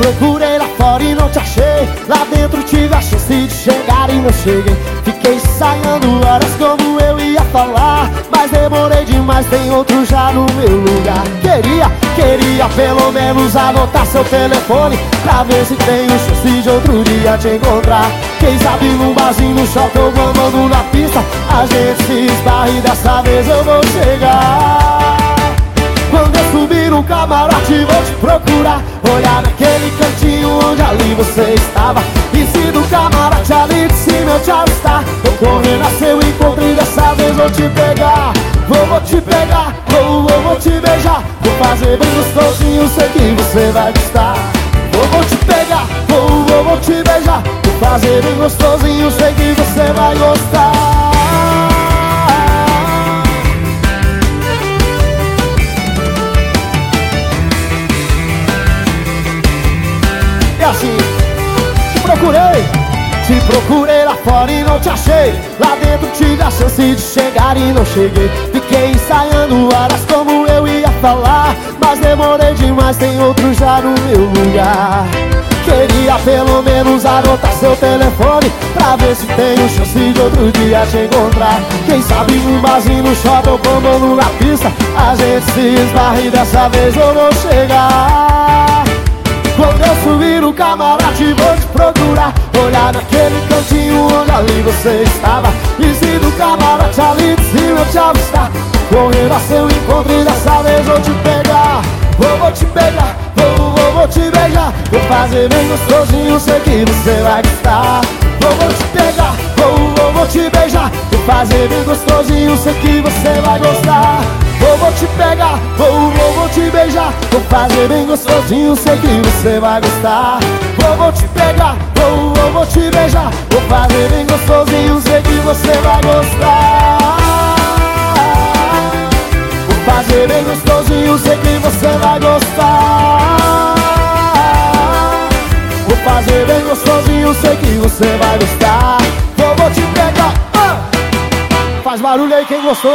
procurei lá fora e não te achei. Lá dentro tive a chance de chegar e não cheguei. Fiquei ensaiando horas como eu ia falar. Mas demorei demais, tem outro já no meu lugar. Queria, queria pelo menos anotar seu telefone. Pra ver se tenho chance de outro dia te encontrar. Quem sabe num barzinho, no shopping ou andando na pista. A gente se esbarra e dessa vez eu vou chegar. Quando eu subir no camarote vou te procurar você estava. E se do camarote ali de cima eu te avistar Vou correr a seu encontro e dessa vez vou te pegar. Vou, vou te pegar, vou, vou, vou te beijar. Vou fazer bem gostosinho, sei que você vai gostar. Vou, vou te pegar, vou, vou, vou te beijar. Vou fazer bem gostosinho, sei que você vai gostar. Assim procurei, te procurei lá fora e não te achei. Lá dentro tive a chance de chegar e não cheguei. Fiquei ensaiando horas como eu ia falar Mas demorei demais, tem outro já no meu lugar. Queria pelo menos anotar seu telefone Pra ver se tenho chance de outro dia te encontrar. Quem sabe num barzinho, no shopping ou bambando na pista A gente se esbarra e dessa vez eu vou chegar subir no camarote vou te procurar. Olhar naquele cantinho onde ali você estava. E se do camarote ali de cima eu te avistar. Correr a seu encontro e dessa vez vou te pegar. Vou, vou te pegar, vou, vou, vou te beijar. Vou fazer bem gostosinho, sei que você vai gostar. Vou, vou te pegar, vou, vou, vou te beijar. Vou fazer bem gostosinho, sei que você vai gostar Vou, vou te pegar, vou, vou, vou te beijar Vou fazer bem gostosinho, sei que você vai gostar. Vou, vou te pegar, vou, vou, vou te beijar Vou fazer bem gostosinho, sei que você vai gostar. Vou fazer bem gostosinho, sei que você vai gostar. Vou fazer bem gostosinho, sei que você vai gostar. Vou, vou te pegar, ah! Faz barulho aí quem gostou